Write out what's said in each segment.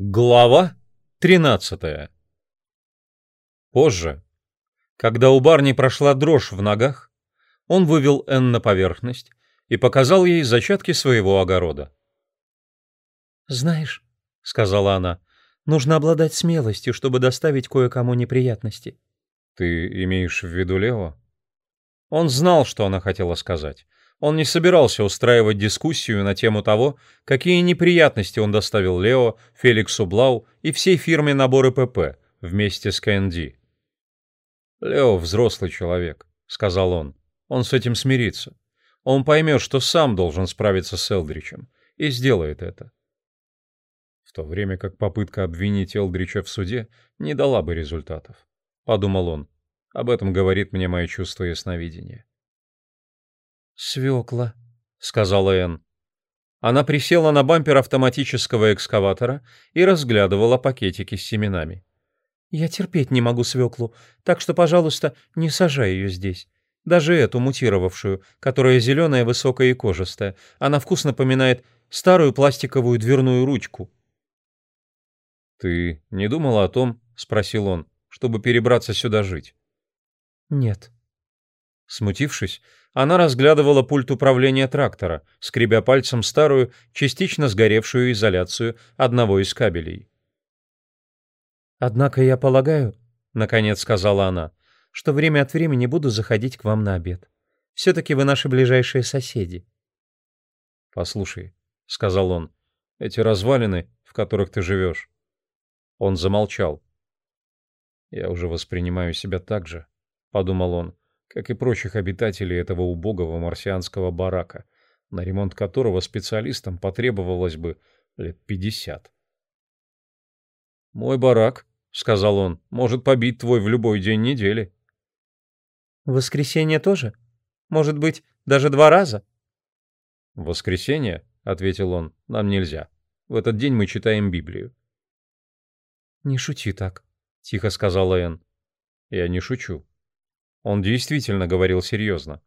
Глава 13. Позже, когда у Барни прошла дрожь в ногах, он вывел Энн на поверхность и показал ей зачатки своего огорода. «Знаешь», — сказала она, — «нужно обладать смелостью, чтобы доставить кое-кому неприятности». «Ты имеешь в виду Лео?» Он знал, что она хотела сказать. Он не собирался устраивать дискуссию на тему того, какие неприятности он доставил Лео, Феликсу Блау и всей фирме наборы ПП вместе с КНД. «Лео взрослый человек», — сказал он. «Он с этим смирится. Он поймет, что сам должен справиться с Элдричем, и сделает это». В то время как попытка обвинить Элдрича в суде не дала бы результатов. Подумал он. Об этом говорит мне мое чувство ясновидения. «Свекла», — сказала Энн. Она присела на бампер автоматического экскаватора и разглядывала пакетики с семенами. «Я терпеть не могу свеклу, так что, пожалуйста, не сажай ее здесь. Даже эту мутировавшую, которая зеленая, высокая и кожистая. Она вкус напоминает старую пластиковую дверную ручку». «Ты не думала о том, — спросил он, — чтобы перебраться сюда жить?» «Нет». Смутившись, она разглядывала пульт управления трактора, скребя пальцем старую, частично сгоревшую изоляцию одного из кабелей. «Однако я полагаю, — наконец сказала она, — что время от времени буду заходить к вам на обед. Все-таки вы наши ближайшие соседи». «Послушай», — сказал он, — «эти развалины, в которых ты живешь». Он замолчал. «Я уже воспринимаю себя так же», — подумал он, как и прочих обитателей этого убогого марсианского барака, на ремонт которого специалистам потребовалось бы лет пятьдесят. «Мой барак», — сказал он, — «может побить твой в любой день недели». «В воскресенье тоже? Может быть, даже два раза?» «В воскресенье», — ответил он, — «нам нельзя. В этот день мы читаем Библию». «Не шути так», — тихо сказала Энн. «Я не шучу. Он действительно говорил серьезно.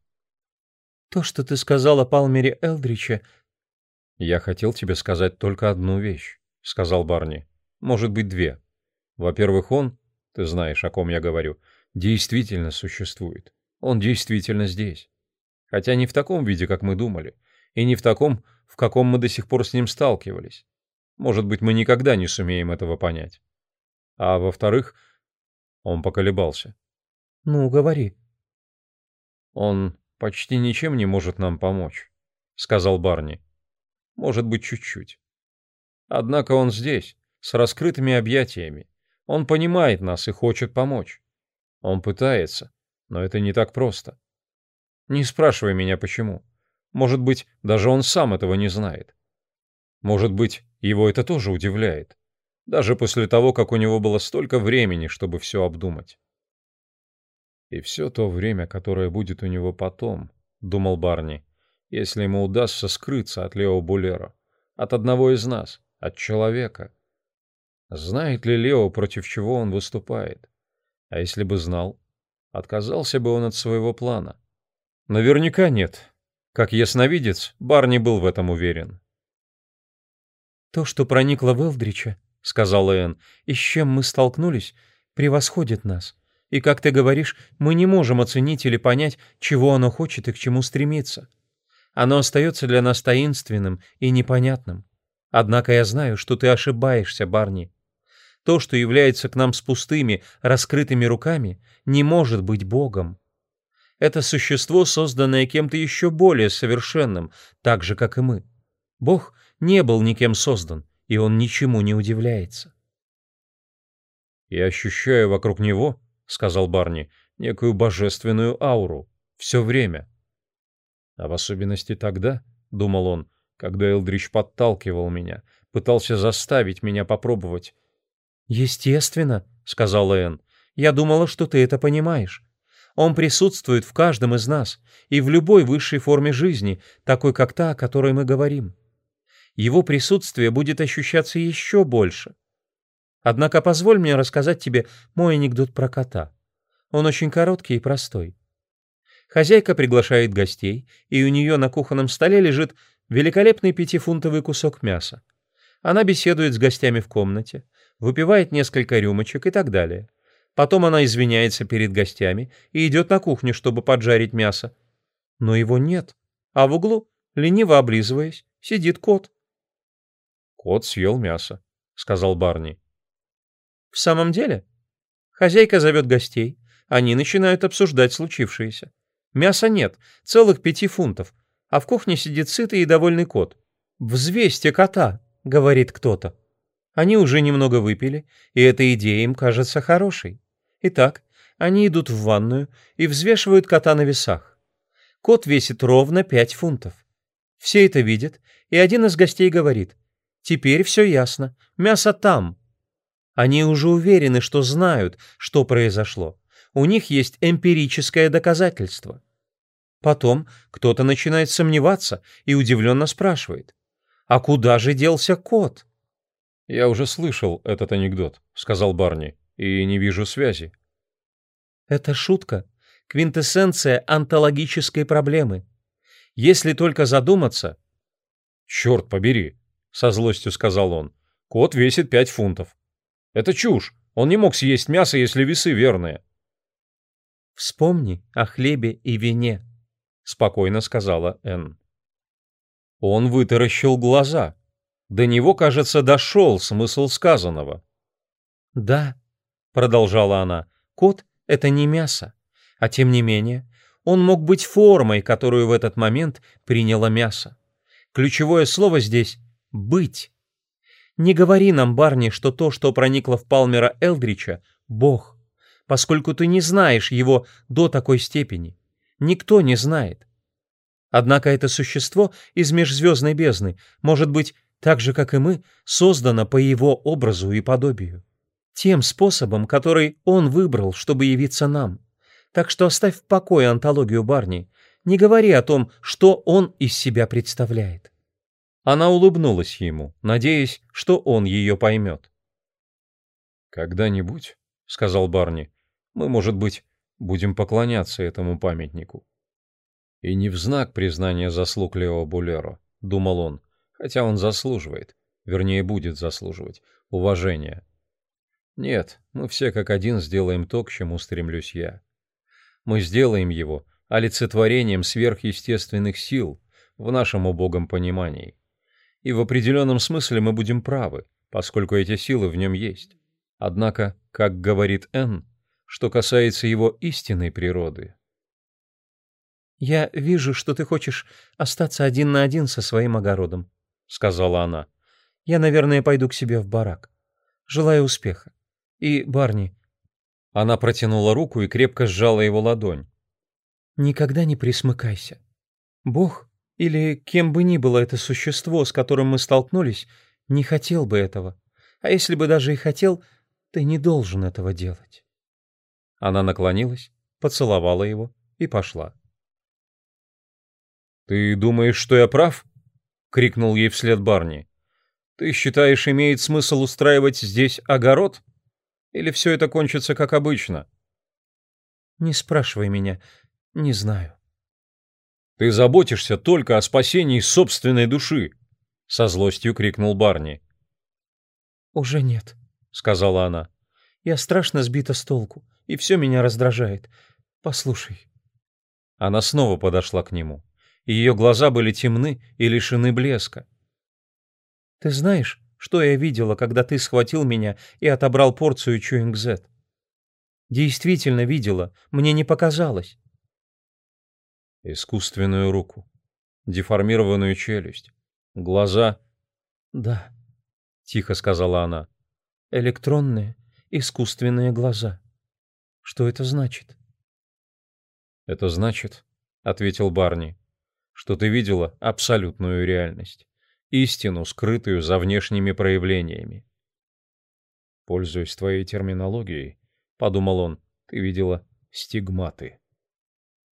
«То, что ты сказал о Палмере Элдриче...» «Я хотел тебе сказать только одну вещь», — сказал Барни. «Может быть, две. Во-первых, он, ты знаешь, о ком я говорю, действительно существует. Он действительно здесь. Хотя не в таком виде, как мы думали, и не в таком, в каком мы до сих пор с ним сталкивались. Может быть, мы никогда не сумеем этого понять. А во-вторых, он поколебался. «Ну, говори». «Он почти ничем не может нам помочь», — сказал Барни. «Может быть, чуть-чуть. Однако он здесь, с раскрытыми объятиями. Он понимает нас и хочет помочь. Он пытается, но это не так просто. Не спрашивай меня, почему. Может быть, даже он сам этого не знает. Может быть, его это тоже удивляет. Даже после того, как у него было столько времени, чтобы все обдумать. И все то время, которое будет у него потом, думал Барни, если ему удастся скрыться от Лео Булера, от одного из нас, от человека. Знает ли Лео, против чего он выступает? А если бы знал, отказался бы он от своего плана? Наверняка нет. Как ясновидец, Барни был в этом уверен. «То, что проникло в Элдрича, — сказала Энн, — и с чем мы столкнулись, превосходит нас. И, как ты говоришь, мы не можем оценить или понять, чего оно хочет и к чему стремится. Оно остается для нас таинственным и непонятным. Однако я знаю, что ты ошибаешься, Барни. То, что является к нам с пустыми, раскрытыми руками, не может быть Богом. Это существо, созданное кем-то еще более совершенным, так же, как и мы. Бог не был никем создан, и он ничему не удивляется. Я ощущаю вокруг него, сказал Барни, некую божественную ауру. Все время. А в особенности тогда, думал он, когда Элдрич подталкивал меня, пытался заставить меня попробовать. Естественно, сказала Энн. Я думала, что ты это понимаешь. Он присутствует в каждом из нас и в любой высшей форме жизни, такой как та, о которой мы говорим. Его присутствие будет ощущаться еще больше. Однако позволь мне рассказать тебе мой анекдот про кота. Он очень короткий и простой. Хозяйка приглашает гостей, и у нее на кухонном столе лежит великолепный пятифунтовый кусок мяса. Она беседует с гостями в комнате, выпивает несколько рюмочек и так далее. Потом она извиняется перед гостями и идет на кухню, чтобы поджарить мясо. Но его нет, а в углу, лениво облизываясь, сидит кот. «Кот съел мясо», — сказал Барни. «В самом деле?» Хозяйка зовет гостей, они начинают обсуждать случившееся. Мяса нет, целых пяти фунтов, а в кухне сидит сытый и довольный кот. «Взвесьте кота», — говорит кто-то. Они уже немного выпили, и эта идея им кажется хорошей. Итак, они идут в ванную и взвешивают кота на весах. Кот весит ровно пять фунтов. Все это видят, и один из гостей говорит, «Теперь все ясно, мясо там». Они уже уверены, что знают, что произошло. У них есть эмпирическое доказательство. Потом кто-то начинает сомневаться и удивленно спрашивает, «А куда же делся кот?» «Я уже слышал этот анекдот», — сказал Барни, — «и не вижу связи». Это шутка, квинтэссенция онтологической проблемы. Если только задуматься... «Черт побери», — со злостью сказал он, — «кот весит пять фунтов. Это чушь, он не мог съесть мясо, если весы верные». «Вспомни о хлебе и вине», — спокойно сказала Энн. Он вытаращил глаза. До него, кажется, дошел смысл сказанного. «Да», — продолжала она, — «кот — это не мясо, а тем не менее он мог быть формой, которую в этот момент приняло мясо. Ключевое слово здесь — «быть». Не говори нам, Барни, что то, что проникло в Палмера Элдрича — Бог, поскольку ты не знаешь его до такой степени. Никто не знает. Однако это существо из межзвездной бездны может быть так же, как и мы, создана по его образу и подобию. Тем способом, который он выбрал, чтобы явиться нам. Так что оставь в покое антологию Барни. Не говори о том, что он из себя представляет. Она улыбнулась ему, надеясь, что он ее поймет. «Когда-нибудь, — сказал Барни, — мы, может быть, будем поклоняться этому памятнику». «И не в знак признания заслуг Лео Булеро», — думал он, хотя он заслуживает, вернее, будет заслуживать, уважения. Нет, мы все как один сделаем то, к чему стремлюсь я. Мы сделаем его олицетворением сверхъестественных сил в нашем убогом понимании. И в определенном смысле мы будем правы, поскольку эти силы в нем есть. Однако, как говорит Н, что касается его истинной природы... «Я вижу, что ты хочешь остаться один на один со своим огородом», сказала она. Я, наверное, пойду к себе в барак. Желаю успеха. И, Барни... Она протянула руку и крепко сжала его ладонь. Никогда не присмыкайся. Бог или кем бы ни было это существо, с которым мы столкнулись, не хотел бы этого. А если бы даже и хотел, ты не должен этого делать. Она наклонилась, поцеловала его и пошла. «Ты думаешь, что я прав?» — крикнул ей вслед Барни. «Ты считаешь, имеет смысл устраивать здесь огород? Или все это кончится как обычно?» «Не спрашивай меня, не знаю». «Ты заботишься только о спасении собственной души!» — со злостью крикнул Барни. «Уже нет», — сказала она. «Я страшно сбита с толку, и все меня раздражает. Послушай». Она снова подошла к нему и ее глаза были темны и лишены блеска. «Ты знаешь, что я видела, когда ты схватил меня и отобрал порцию Чуингзет? Действительно видела, мне не показалось». Искусственную руку, деформированную челюсть, глаза... «Да», — тихо сказала она, — «электронные, искусственные глаза. Что это значит?» «Это значит», — ответил Барни, что ты видела абсолютную реальность, истину, скрытую за внешними проявлениями. Пользуясь твоей терминологией, подумал он, ты видела стигматы.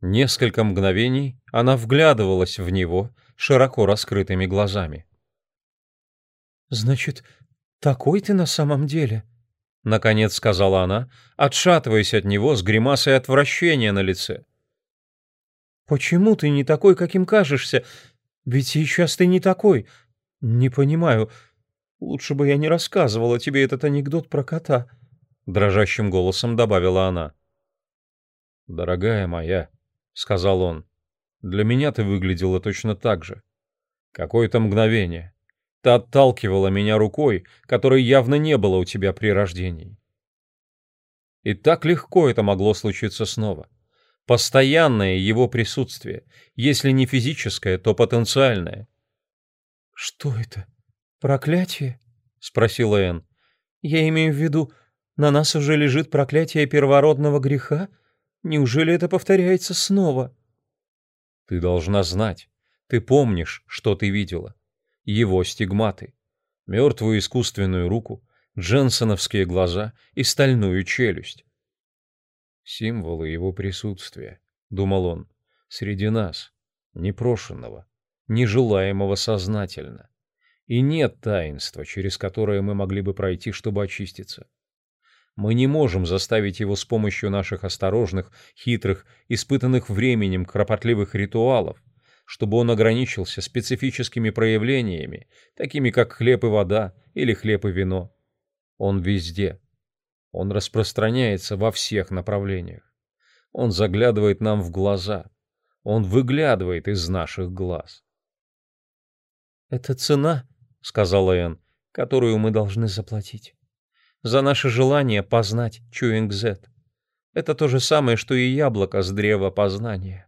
Несколько мгновений она вглядывалась в него широко раскрытыми глазами. «Значит, такой ты на самом деле?» — наконец сказала она, отшатываясь от него с гримасой отвращения на лице. «Почему ты не такой, каким кажешься? Ведь сейчас ты не такой. Не понимаю. Лучше бы я не рассказывала тебе этот анекдот про кота», — дрожащим голосом добавила она. «Дорогая моя», — сказал он, — «для меня ты выглядела точно так же. Какое-то мгновение. Ты отталкивала меня рукой, которой явно не было у тебя при рождении. И так легко это могло случиться снова. Постоянное его присутствие, если не физическое, то потенциальное. «Что это? Проклятие?» — спросила Энн. «Я имею в виду, на нас уже лежит проклятие первородного греха? Неужели это повторяется снова?» «Ты должна знать. Ты помнишь, что ты видела его стигматы, мертвую искусственную руку, дженсоновские глаза и стальную челюсть. Символы его присутствия, думал он, среди нас, непрошенного, нежелаемого сознательно. И нет таинства, через которое мы могли бы пройти, чтобы очиститься. Мы не можем заставить его с помощью наших осторожных, хитрых, испытанных временем кропотливых ритуалов чтобы он ограничился специфическими проявлениями, такими как хлеб и вода или хлеб и вино. Он везде. Он распространяется во всех направлениях. Он заглядывает нам в глаза. Он выглядывает из наших глаз. «Это цена», — сказала Энн, — «которую мы должны заплатить. За наше желание познать Чуинг-Зет. Это то же самое, что и яблоко с древа познания».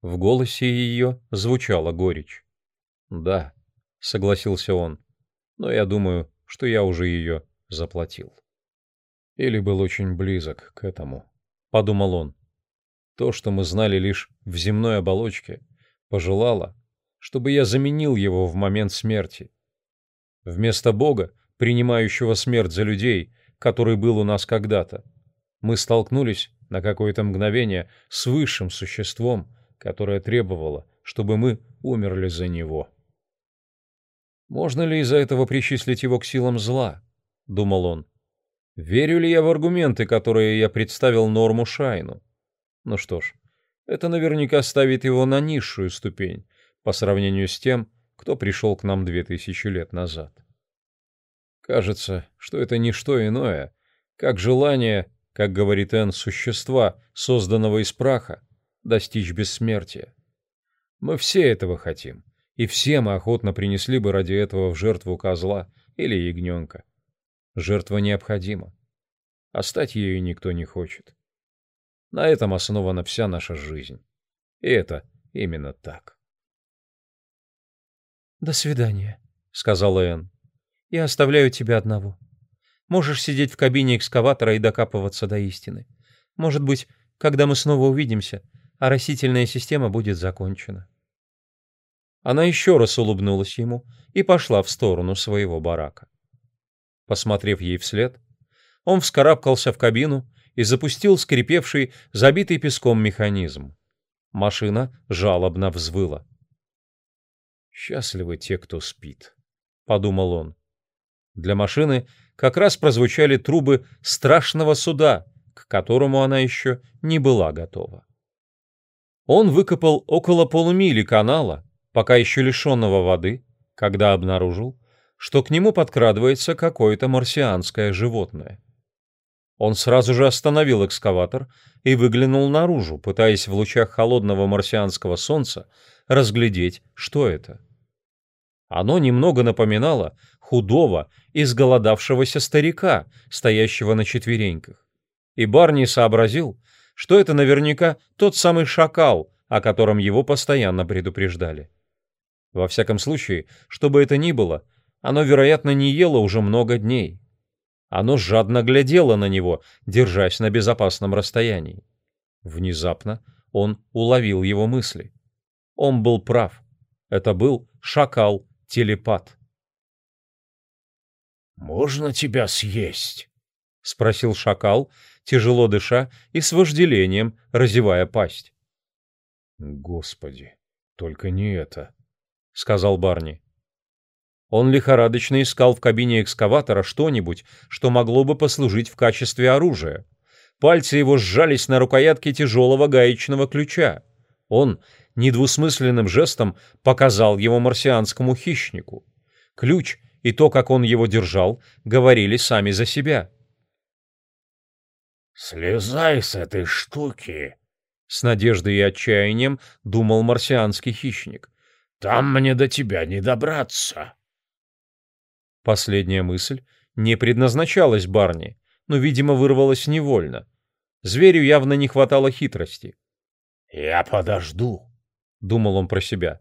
В голосе ее звучала горечь. «Да», — согласился он, — «но я думаю, что я уже ее заплатил». Или был очень близок к этому, — подумал он. То, что мы знали лишь в земной оболочке, пожелала, чтобы я заменил его в момент смерти. Вместо Бога, принимающего смерть за людей, который был у нас когда-то, мы столкнулись на какое-то мгновение с высшим существом, которое требовало, чтобы мы умерли за него. Можно ли из-за этого причислить его к силам зла? думал он. Верю ли я в аргументы, которые я представил Норму Шайну? Ну что ж, это наверняка ставит его на низшую ступень по сравнению с тем, кто пришел к нам две тысячи лет назад. Кажется, что это не что иное, как желание, как говорит Энн, существа, созданного из праха, достичь бессмертия. Мы все этого хотим, и все мы охотно принесли бы ради этого в жертву козла или ягненка. Жертва необходима, а стать ею никто не хочет. На этом основана вся наша жизнь. И это именно так. «До свидания», — сказала Энн. «Я оставляю тебя одного. Можешь сидеть в кабине экскаватора и докапываться до истины. Может быть, когда мы снова увидимся, растительная система будет закончена. Она еще раз улыбнулась ему и пошла в сторону своего барака. Посмотрев ей вслед, он вскарабкался в кабину и запустил скрипевший, забитый песком механизм. Машина жалобно взвыла. «Счастливы те, кто спит», — подумал он. Для машины как раз прозвучали трубы страшного суда, к которому она еще не была готова. Он выкопал около полумили канала, пока еще лишенного воды, когда обнаружил, что к нему подкрадывается какое-то марсианское животное. Он сразу же остановил экскаватор и выглянул наружу, пытаясь в лучах холодного марсианского солнца разглядеть, что это. Оно немного напоминало худого, изголодавшегося старика, стоящего на четвереньках. И Барни сообразил, что это наверняка тот самый шакал, о котором его постоянно предупреждали. Во всяком случае, что бы это ни было, оно, вероятно, не ело уже много дней. Оно жадно глядело на него, держась на безопасном расстоянии. Внезапно он уловил его мысли. Он был прав. Это был шакал-телепат. «Можно тебя съесть?» — спросил шакал, тяжело дыша и с вожделением разевая пасть. «Господи, только не это», — сказал Барни. Он лихорадочно искал в кабине экскаватора что-нибудь, что могло бы послужить в качестве оружия. Пальцы его сжались на рукоятке тяжелого гаечного ключа. Он недвусмысленным жестом показал его марсианскому хищнику. Ключ и то, как он его держал, говорили сами за себя. «Слезай с этой штуки!» С надеждой и отчаянием думал марсианский хищник. «Там мне до тебя не добраться!» Последняя мысль не предназначалась Барни, но, видимо, вырвалась невольно. Зверю явно не хватало хитрости. «Я подожду», — думал он про себя.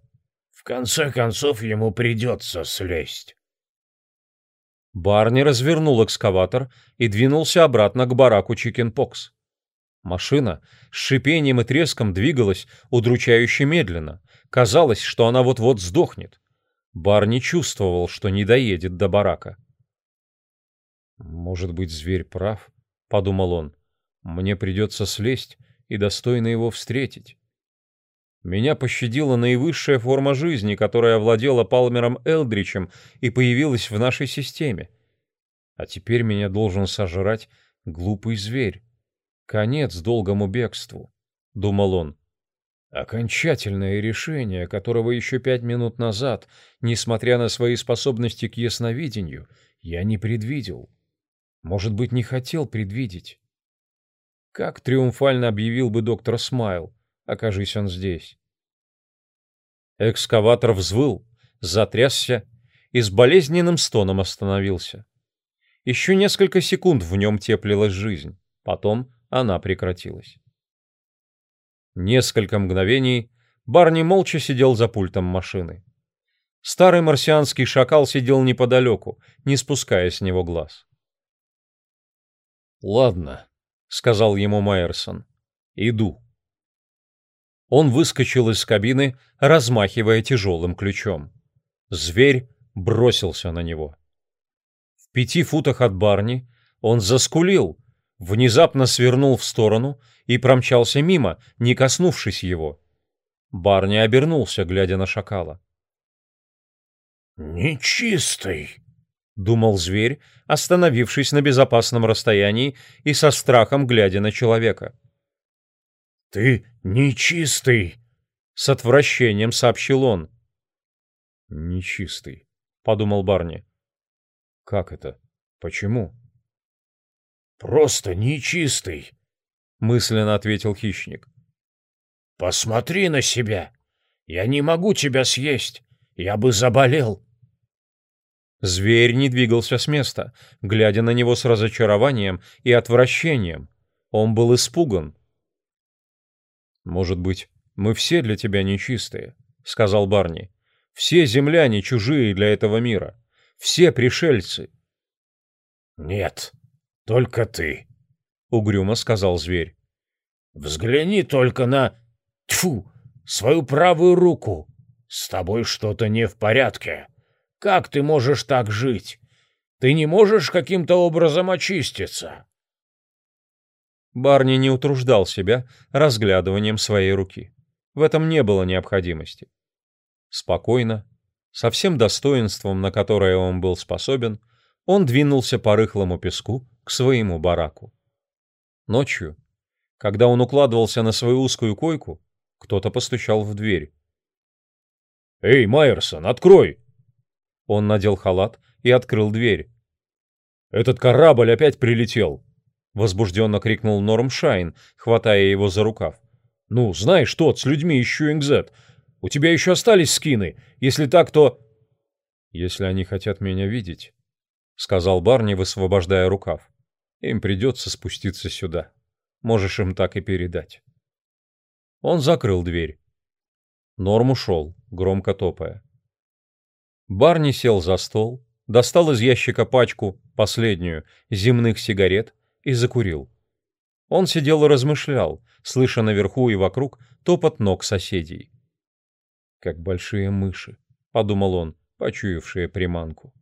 «В конце концов ему придется слезть». Барни развернул экскаватор и двинулся обратно к бараку Чикенпокс. Машина с шипением и треском двигалась удручающе медленно. Казалось, что она вот-вот сдохнет. Барни чувствовал, что не доедет до барака. «Может быть, зверь прав?» — подумал он. «Мне придется слезть и достойно его встретить». Меня пощадила наивысшая форма жизни, которая овладела Палмером Элдричем и появилась в нашей системе. А теперь меня должен сожрать глупый зверь. Конец долгому бегству, — думал он. Окончательное решение, которого еще пять минут назад, несмотря на свои способности к ясновидению, я не предвидел. Может быть, не хотел предвидеть. Как триумфально объявил бы доктор Смайл, окажись он здесь. Экскаватор взвыл, затрясся и с болезненным стоном остановился. Еще несколько секунд в нем теплилась жизнь, потом она прекратилась. Несколько мгновений Барни молча сидел за пультом машины. Старый марсианский шакал сидел неподалеку, не спуская с него глаз. «Ладно», — сказал ему Майерсон, — «иду». Он выскочил из кабины, размахивая тяжелым ключом. Зверь бросился на него. В пяти футах от Барни он заскулил, внезапно свернул в сторону и промчался мимо, не коснувшись его. Барни обернулся, глядя на шакала. «Нечистый», — думал зверь, остановившись на безопасном расстоянии и со страхом глядя на человека. «Ты нечистый», — с отвращением сообщил он. «Нечистый», — подумал Барни. «Как это? Почему?» «Просто нечистый», — мысленно ответил хищник. «Посмотри на себя. Я не могу тебя съесть. Я бы заболел». Зверь не двигался с места, глядя на него с разочарованием и отвращением. Он был испуган. «Может быть, мы все для тебя нечистые», — сказал Барни. «Все земляне чужие для этого мира. Все пришельцы». «Нет», только ты, — угрюмо сказал зверь. Взгляни только на... Тьфу! Свою правую руку. С тобой что-то не в порядке. Как ты можешь так жить? Ты не можешь каким-то образом очиститься?» Барни не утруждал себя разглядыванием своей руки. В этом не было необходимости. Спокойно, со всем достоинством, на которое он был способен, он двинулся по рыхлому песку к своему бараку. Ночью, когда он укладывался на свою узкую койку, кто-то постучал в дверь. «Эй, Майерсон, открой!» Он надел халат и открыл дверь. «Этот корабль опять прилетел!» — возбужденно крикнул Норм Шайн, хватая его за рукав. «Ну, знаешь тот, с людьми из Щуингзет. У тебя еще остались скины. Если так, то...» «Если они хотят меня видеть», — сказал Барни, высвобождая рукав. Им придется спуститься сюда. Можешь им так и передать. Он закрыл дверь. Норм ушел, громко топая. Барни сел за стол, достал из ящика пачку, последнюю, земных сигарет и закурил. Он сидел и размышлял, слыша наверху и вокруг топот ног соседей. «Как большие мыши», — подумал он, почуявшие приманку.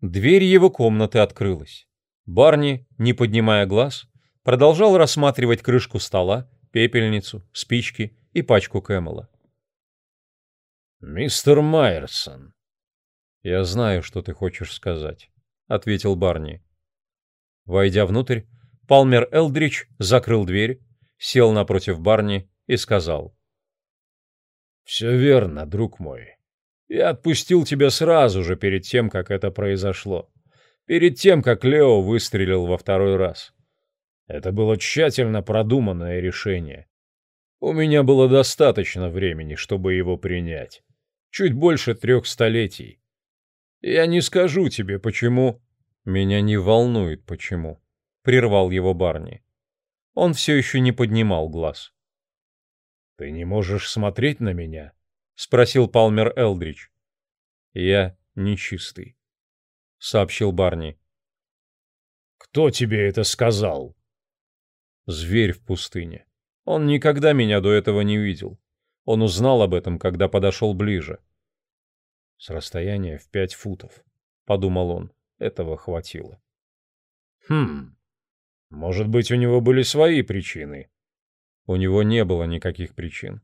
Дверь его комнаты открылась. Барни, не поднимая глаз, продолжал рассматривать крышку стола, пепельницу, спички и пачку Кэмела. «Мистер Майерсон». «Я знаю, что ты хочешь сказать», — ответил Барни. Войдя внутрь, Палмер Элдрич закрыл дверь, сел напротив Барни и сказал. «Все верно, друг мой. Я отпустил тебя сразу же перед тем, как это произошло. Перед тем, как Лео выстрелил во второй раз. Это было тщательно продуманное решение. У меня было достаточно времени, чтобы его принять. Чуть больше трех столетий. Я не скажу тебе, почему... Меня не волнует, почему. Прервал его Барни. Он все еще не поднимал глаз. «Ты не можешь смотреть на меня?» — спросил Палмер Элдрич. «Я нечистый», — сообщил Барни. «Кто тебе это сказал?» «Зверь в пустыне. Он никогда меня до этого не видел. Он узнал об этом, когда подошел ближе». «С расстояния в пять футов», — подумал он. Этого хватило. «Хм, может быть, у него были свои причины?» У него не было никаких причин.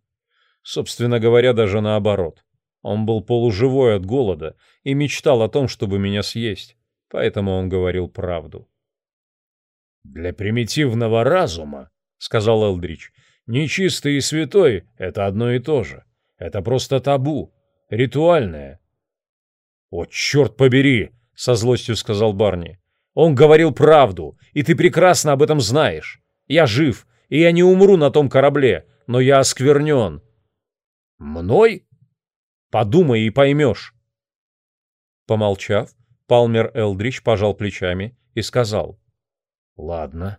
Собственно говоря, даже наоборот. Он был полуживой от голода и мечтал о том, чтобы меня съесть, поэтому он говорил правду. «Для примитивного разума, — сказал Элдрич, — нечистый и святой — это одно и то же. Это просто табу, ритуальное». «О, черт побери!» — со злостью сказал Барни. «Он говорил правду, и ты прекрасно об этом знаешь. Я жив, и я не умру на том корабле, но я осквернен. Мной? Подумай и поймешь. Помолчав, Палмер Элдрич пожал плечами и сказал. Ладно.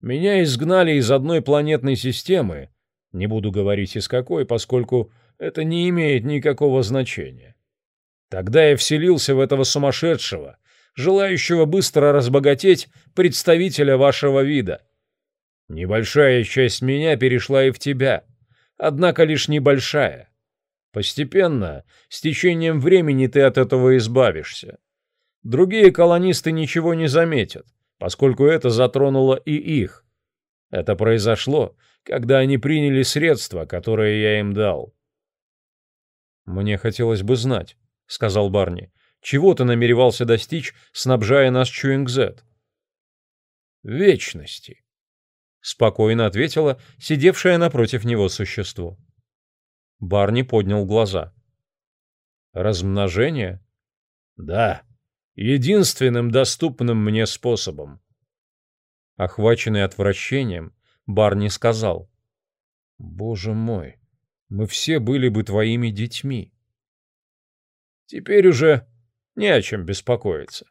Меня изгнали из одной планетной системы. Не буду говорить из какой, поскольку это не имеет никакого значения. Тогда я вселился в этого сумасшедшего, желающего быстро разбогатеть представителя вашего вида. Небольшая часть меня перешла и в тебя, однако лишь небольшая. Постепенно, с течением времени ты от этого избавишься. Другие колонисты ничего не заметят, поскольку это затронуло и их. Это произошло, когда они приняли средства, которые я им дал. «Мне хотелось бы знать», — сказал Барни, — «чего ты намеревался достичь, снабжая нас Чуингзет?» «Вечности», спокойно ответила сидевшее напротив него существо. Барни поднял глаза. Размножение? Да, единственным доступным мне способом. Охваченный отвращением, Барни сказал: "Боже мой, мы все были бы твоими детьми". Теперь уже не о чем беспокоиться,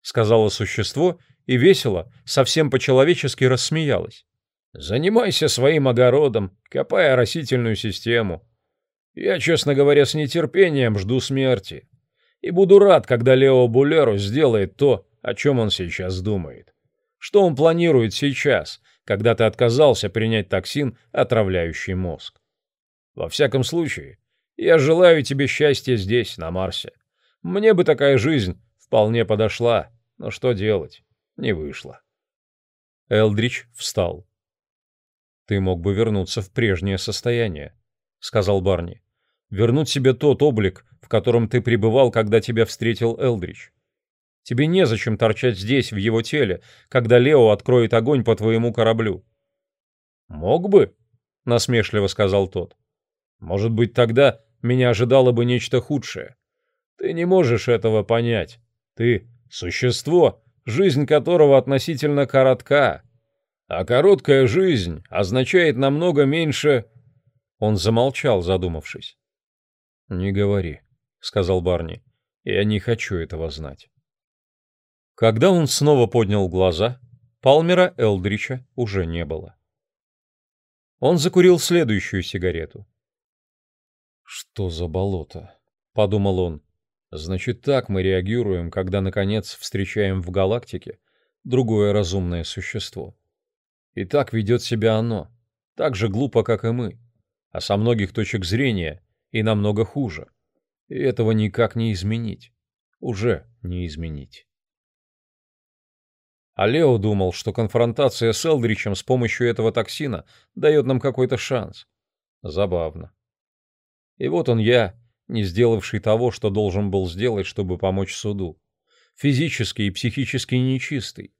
сказала существо и весело, совсем по-человечески рассмеялась. Занимайся своим огородом, копая растительную систему. Я, честно говоря, с нетерпением жду смерти. И буду рад, когда Лео Булеру сделает то, о чем он сейчас думает. Что он планирует сейчас, когда ты отказался принять токсин, отравляющий мозг. Во всяком случае, я желаю тебе счастья здесь, на Марсе. Мне бы такая жизнь вполне подошла, но что делать, не вышло. Элдрич встал. «Ты мог бы вернуться в прежнее состояние», — сказал Барни. «Вернуть себе тот облик, в котором ты пребывал, когда тебя встретил Элдрич. Тебе незачем торчать здесь, в его теле, когда Лео откроет огонь по твоему кораблю». «Мог бы», — насмешливо сказал тот. «Может быть, тогда меня ожидало бы нечто худшее. Ты не можешь этого понять. Ты — существо, жизнь которого относительно коротка, а короткая жизнь означает намного меньше...» Он замолчал, задумавшись. «Не говори», — сказал Барни. «Я не хочу этого знать». Когда он снова поднял глаза, Палмера Элдрича уже не было. Он закурил следующую сигарету. «Что за болото?» — подумал он. «Значит, так мы реагируем, когда, наконец, встречаем в галактике другое разумное существо». И так ведет себя оно, так же глупо, как и мы, а со многих точек зрения и намного хуже. И этого никак не изменить. Уже не изменить. А Лео думал, что конфронтация с Элдричем с помощью этого токсина дает нам какой-то шанс. Забавно. И вот он я, не сделавший того, что должен был сделать, чтобы помочь суду. Физически и психически нечистый.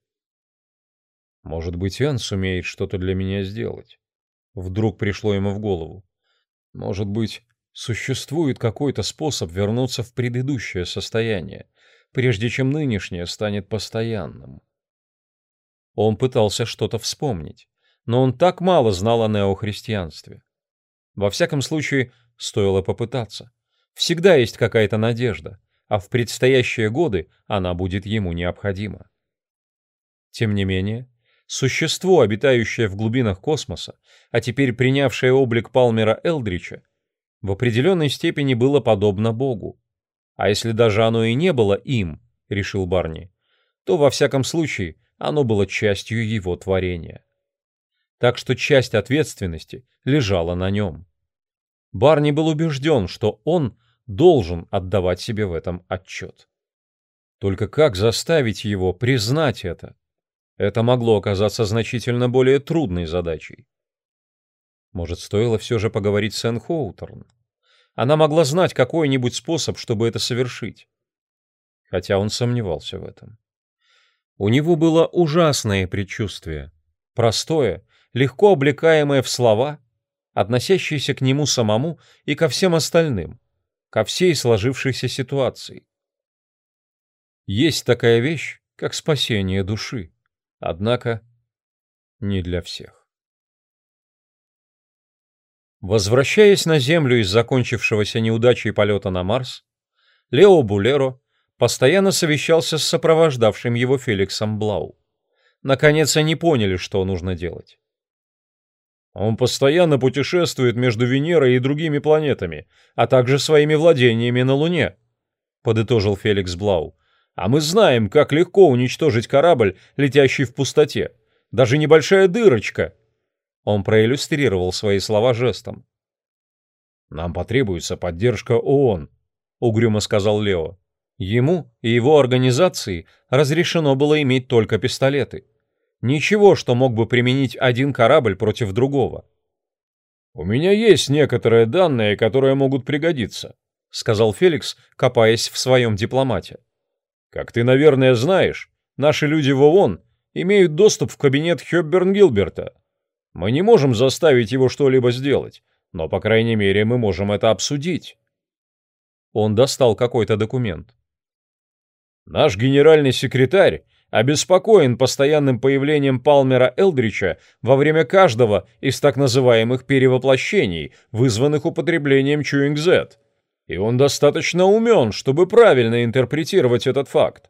Может быть, Энн сумеет что-то для меня сделать. Вдруг пришло ему в голову. Может быть, существует какой-то способ вернуться в предыдущее состояние, прежде чем нынешнее станет постоянным. Он пытался что-то вспомнить, но он так мало знал о неохристианстве. Во всяком случае, стоило попытаться. Всегда есть какая-то надежда, а в предстоящие годы она будет ему необходима. Тем не менее, существо, обитающее в глубинах космоса, а теперь принявшее облик Палмера Элдрича, в определенной степени было подобно Богу. А если даже оно и не было им, решил Барни, то во всяком случае оно было частью его творения. Так что часть ответственности лежала на нем. Барни был убежден, что он должен отдавать себе в этом отчет. Только как заставить его признать это? Это могло оказаться значительно более трудной задачей. Может, стоило все же поговорить с Энн Хоутерн? Она могла знать какой-нибудь способ, чтобы это совершить. Хотя он сомневался в этом. У него было ужасное предчувствие. Простое, легко облекаемое в слова, относящееся к нему самому и ко всем остальным, ко всей сложившейся ситуации. Есть такая вещь, как спасение души. Однако не для всех. Возвращаясь на Землю из закончившегося неудачей полета на Марс, Лео Булеро постоянно совещался с сопровождавшим его Феликсом Блау. Наконец они поняли, что нужно делать. Он постоянно путешествует между Венерой и другими планетами, а также своими владениями на Луне, подытожил Феликс Блау. А мы знаем, как легко уничтожить корабль, летящий в пустоте. Даже небольшая дырочка. Он проиллюстрировал свои слова жестом. Нам потребуется поддержка ООН, угрюмо сказал Лео. Ему и его организации разрешено было иметь только пистолеты. Ничего, что мог бы применить один корабль против другого. У меня есть некоторые данные, которые могут пригодиться, сказал Феликс, копаясь в своем дипломате. Как ты, наверное, знаешь, наши люди в ООН имеют доступ в кабинет Хёбберн Гилберта. Мы не можем заставить его что-либо сделать, но, по крайней мере, мы можем это обсудить. Он достал какой-то документ. Наш генеральный секретарь обеспокоен постоянным появлением Палмера Элдрича во время каждого из так называемых перевоплощений, вызванных употреблением Чуинг-Z и он достаточно умен, чтобы правильно интерпретировать этот факт.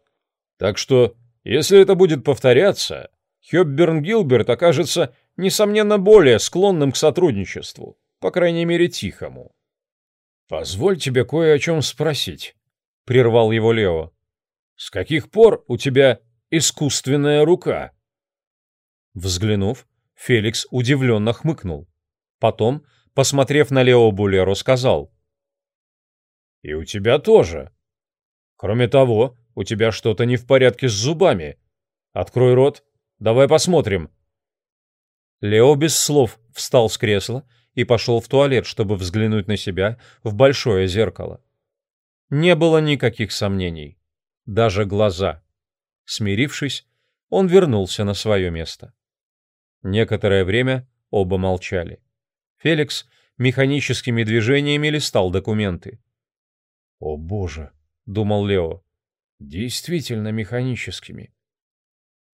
Так что, если это будет повторяться, Хёбберн Гилберт окажется, несомненно, более склонным к сотрудничеству, по крайней мере, тихому. «Позволь тебе кое о чем спросить», — прервал его Лео. «С каких пор у тебя искусственная рука?» Взглянув, Феликс удивленно хмыкнул. Потом, посмотрев на Лео Булеро, сказал — и у тебя тоже. Кроме того, у тебя что-то не в порядке с зубами. Открой рот, давай посмотрим. Лео без слов встал с кресла и пошел в туалет, чтобы взглянуть на себя в большое зеркало. Не было никаких сомнений. Даже глаза. Смирившись, он вернулся на свое место. Некоторое время оба молчали. Феликс механическими движениями листал документы. «О боже!» — думал Лео. «Действительно механическими».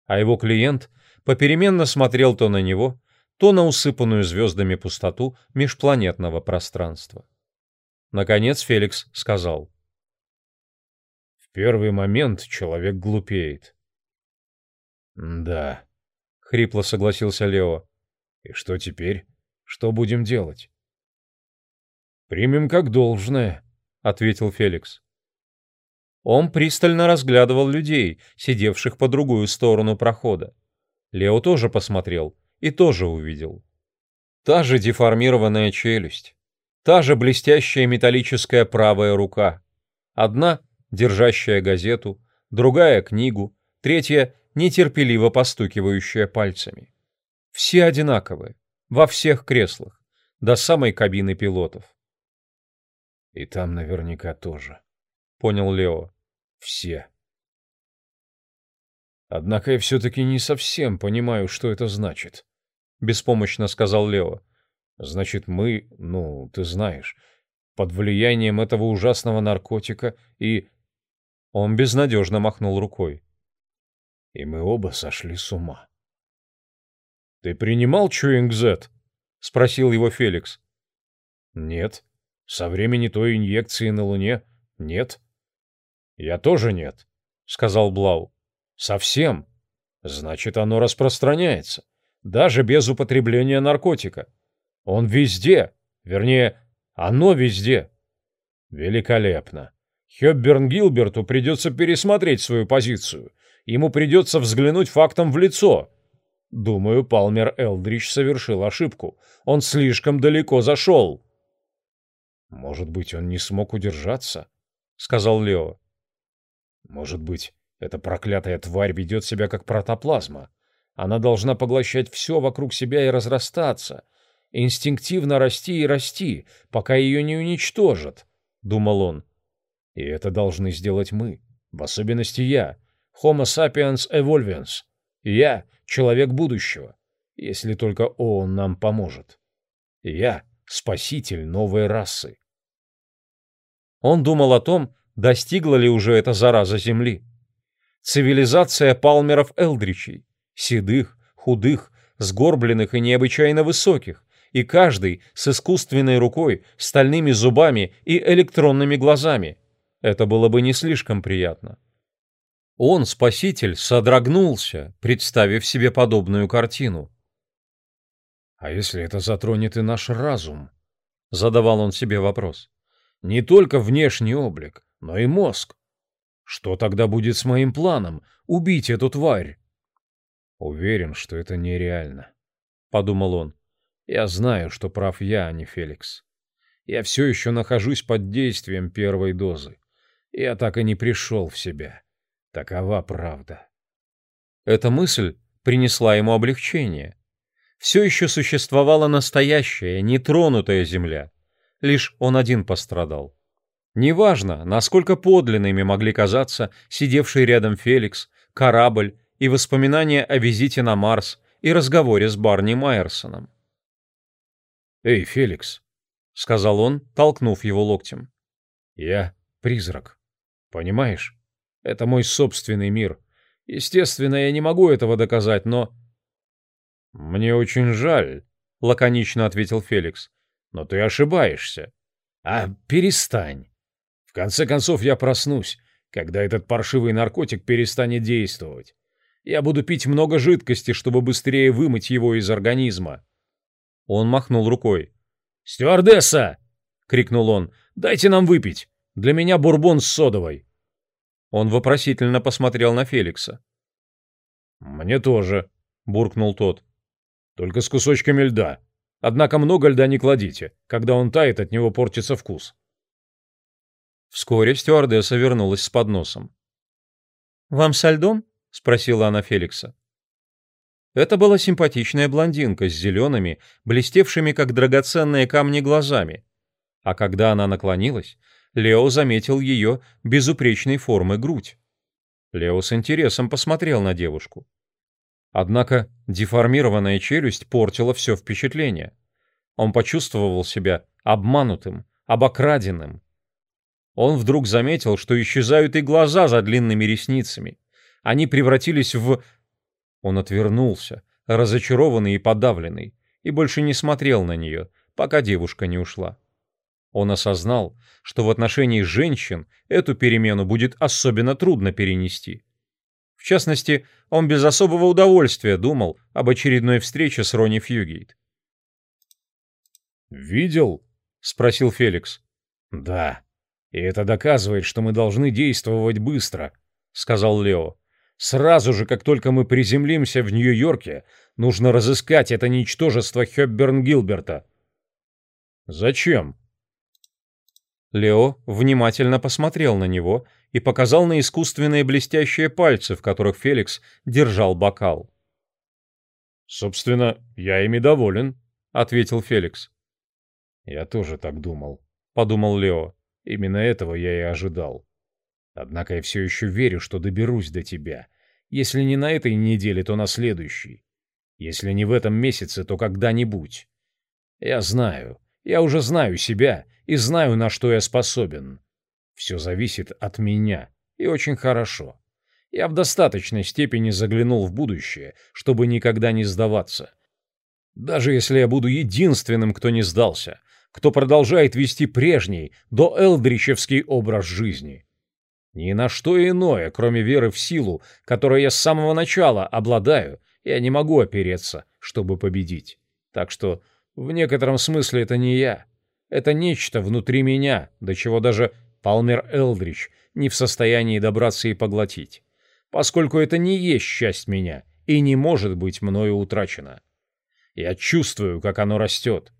А его клиент попеременно смотрел то на него, то на усыпанную звездами пустоту межпланетного пространства. Наконец Феликс сказал. «В первый момент человек глупеет». «Да», — хрипло согласился Лео. «И что теперь? Что будем делать?» «Примем как должное», ответил Феликс. Он пристально разглядывал людей, сидевших по другую сторону прохода. Лео тоже посмотрел и тоже увидел. Та же деформированная челюсть, та же блестящая металлическая правая рука. Одна, держащая газету, другая — книгу, третья — нетерпеливо постукивающая пальцами. Все одинаковые, во всех креслах, до самой кабины пилотов. И там наверняка тоже. Понял Лео. Все. Однако я все-таки не совсем понимаю, что это значит. Беспомощно сказал Лео. Значит, мы, ну, ты знаешь. под влиянием этого ужасного наркотика и... Он безнадежно махнул рукой. И мы оба сошли с ума. «Ты принимал Чуинг-Зет?» — спросил его Феликс. «Нет. Со времени той инъекции на Луне нет». «Я тоже нет», — сказал Блау. «Совсем. Значит, оно распространяется. Даже без употребления наркотика. Он везде. Вернее, оно везде. Великолепно. Хёбберн Гилберту придется пересмотреть свою позицию. Ему придется взглянуть фактом в лицо. Думаю, Палмер Элдрич совершил ошибку. Он слишком далеко зашел. Может быть, он не смог удержаться, сказал Лео. Может быть, эта проклятая тварь ведет себя как протоплазма. Она должна поглощать все вокруг себя и разрастаться, инстинктивно расти и расти, пока ее не уничтожат, — думал он. И это должны сделать мы, в особенности я, Homo sapiens evolvens. Я — человек будущего, если только он нам поможет. Я — спаситель новой расы. Он думал о том, достигла ли уже эта зараза Земли. Цивилизация палмеров-элдричей, седых, худых, сгорбленных и необычайно высоких, и каждый с искусственной рукой, стальными зубами и электронными глазами. Это было бы не слишком приятно. Он, спаситель, содрогнулся, представив себе подобную картину. «А если это затронет и наш разум?» — задавал он себе вопрос. «Не только внешний облик, но и мозг. Что тогда будет с моим планом — убить эту тварь?» «Уверен, что это нереально», — подумал он. Я знаю, что прав я, а не Феликс. Я все еще нахожусь под действием первой дозы. Я так и не пришел в себя. Такова правда. Эта мысль принесла ему облегчение. Все еще существовала настоящая, нетронутая земля. Лишь он один пострадал. Неважно, насколько подлинными могли казаться сидевший рядом Феликс, корабль и воспоминания о визите на Марс и разговоре с Барни Майерсоном. «Эй, Феликс», — сказал он, толкнув его локтем. «Я призрак. Понимаешь? Это мой собственный мир. Естественно, я не могу этого доказать, но...» «Мне очень жаль», — лаконично ответил Феликс. «Но ты ошибаешься». «А перестань. В конце концов, я проснусь, когда этот паршивый наркотик перестанет действовать. Я буду пить много жидкости, чтобы быстрее вымыть его из организма. Он махнул рукой. «Стюардесса!» — крикнул он. «Дайте нам выпить! Для меня бурбон с содовой!» Он вопросительно посмотрел на Феликса. «Мне тоже», — буркнул тот. «Только с кусочками льда. Однако много льда не кладите. Когда он тает, от него портится вкус». Вскоре стюардесса вернулась с подносом. «Вам со льдом?» — спросила она Феликса. Это была симпатичная блондинка с зелеными, блестевшими как драгоценные камни глазами. А когда она наклонилась, Лео заметил ее безупречной формы грудь. Лео с интересом посмотрел на девушку. Однако деформированная челюсть портила все впечатление. Он почувствовал себя обманутым, обокраденным. Он вдруг заметил, что исчезают и глаза за длинными ресницами. Они превратились в он отвернулся, разочарованный и подавленный, и больше не смотрел на нее, пока девушка не ушла. Он осознал, что в отношении женщин эту перемену будет особенно трудно перенести. В частности, он без особого удовольствия думал об очередной встрече с Ронни Фьюгейт. «Видел?» — спросил Феликс. «Да. И это доказывает, что мы должны действовать быстро», — сказал Лео. Сразу же, как только мы приземлимся в Нью-Йорке, нужно разыскать это ничтожество Хёбберн Гилберта. Зачем? Лео внимательно посмотрел на него и показал на искусственные блестящие пальцы, в которых Феликс держал бокал. «Собственно, я ими доволен», — ответил Феликс. «Я тоже так думал», — подумал Лео. «Именно этого я и ожидал». Однако я все еще верю, что доберусь до тебя. Если не на этой неделе, то на следующей. Если не в этом месяце, то когда-нибудь. Я знаю, я уже знаю себя и знаю, на что я способен. Все зависит от меня, и очень хорошо. Я в достаточной степени заглянул в будущее, чтобы никогда не сдаваться. Даже если я буду единственным, кто не сдался, кто продолжает вести прежний, до Элдричевский образ жизни. Ни на что иное, кроме веры в силу, которой я с самого начала обладаю, я не могу опереться, чтобы победить. Так что в некотором смысле это не я. Это нечто внутри меня, до чего даже Палмер Элдрич не в состоянии добраться и поглотить. Поскольку это не есть часть меня и не может быть мною утрачено. Я чувствую, как оно растет,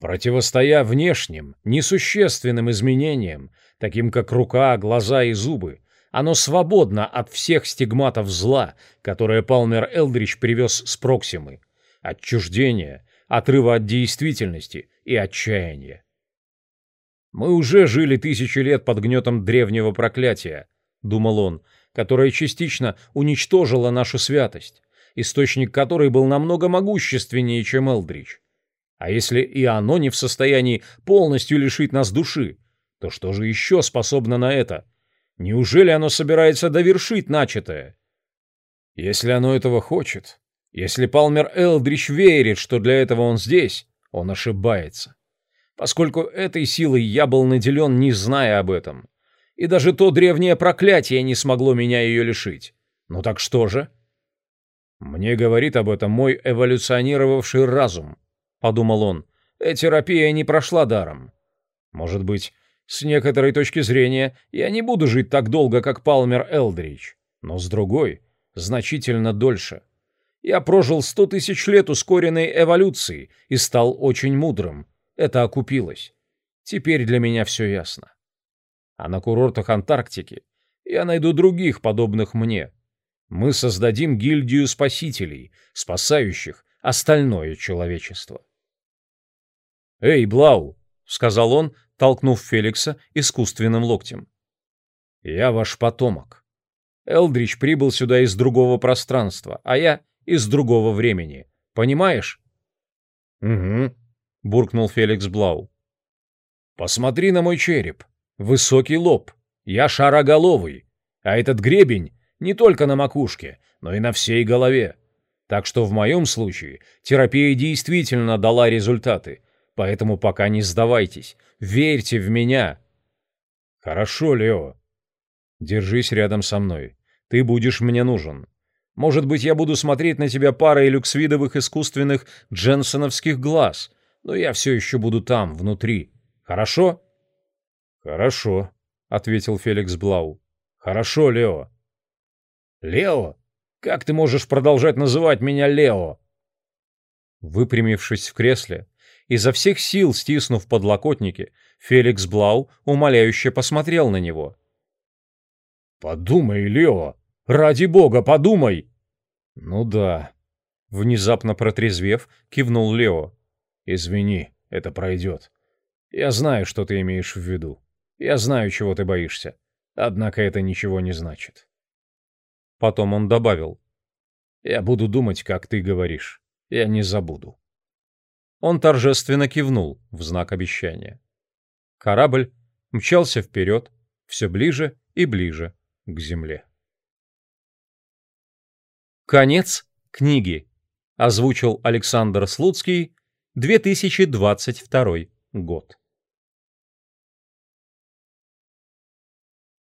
Противостоя внешним, несущественным изменениям, таким как рука, глаза и зубы, оно свободно от всех стигматов зла, которые Палмер Элдрич привез с Проксимы, отчуждения, отрыва от действительности и отчаяния. «Мы уже жили тысячи лет под гнетом древнего проклятия», — думал он, которое частично уничтожило нашу святость, источник которой был намного могущественнее, чем Элдрич. А если и оно не в состоянии полностью лишить нас души, то что же еще способно на это? Неужели оно собирается довершить начатое? Если оно этого хочет, если Палмер Элдрич верит, что для этого он здесь, он ошибается. Поскольку этой силой я был наделен, не зная об этом. И даже то древнее проклятие не смогло меня ее лишить. Ну так что же? Мне говорит об этом мой эволюционировавший разум. — подумал он, — терапия не прошла даром. Может быть, с некоторой точки зрения я не буду жить так долго, как Палмер Элдрич, но с другой — значительно дольше. Я прожил сто тысяч лет ускоренной эволюции и стал очень мудрым. Это окупилось. Теперь для меня все ясно. А на курортах Антарктики я найду других, подобных мне. Мы создадим гильдию спасителей, спасающих остальное человечество. «Эй, Блау!» — сказал он, толкнув Феликса искусственным локтем. «Я ваш потомок. Элдрич прибыл сюда из другого пространства, а я из другого времени. Понимаешь?» «Угу», — буркнул Феликс Блау. «Посмотри на мой череп. Высокий лоб. Я шароголовый. А этот гребень не только на макушке, но и на всей голове. Так что в моем случае терапия действительно дала результаты, Поэтому пока не сдавайтесь. Верьте в меня. Хорошо, Лео. Держись рядом со мной. Ты будешь мне нужен. Может быть, я буду смотреть на тебя парой люксвидовых искусственных дженсоновских глаз, но я все еще буду там, внутри. Хорошо? Хорошо, ответил Феликс Блау. Хорошо, Лео. Лео? Как ты можешь продолжать называть меня Лео? Выпрямившись в кресле, Изо всех сил стиснув подлокотники, Феликс Блау умоляюще посмотрел на него. «Подумай, Лео! Ради бога, подумай!» «Ну да», — внезапно протрезвев, кивнул Лео. «Извини, это пройдет. Я знаю, что ты имеешь в виду. Я знаю, чего ты боишься. Однако это ничего не значит». Потом он добавил. «Я буду думать, как ты говоришь. Я не забуду». Он торжественно кивнул в знак обещания. Корабль мчался вперед, все ближе и ближе к земле. Конец книги. Озвучил Александр Слуцкий, 2022 год.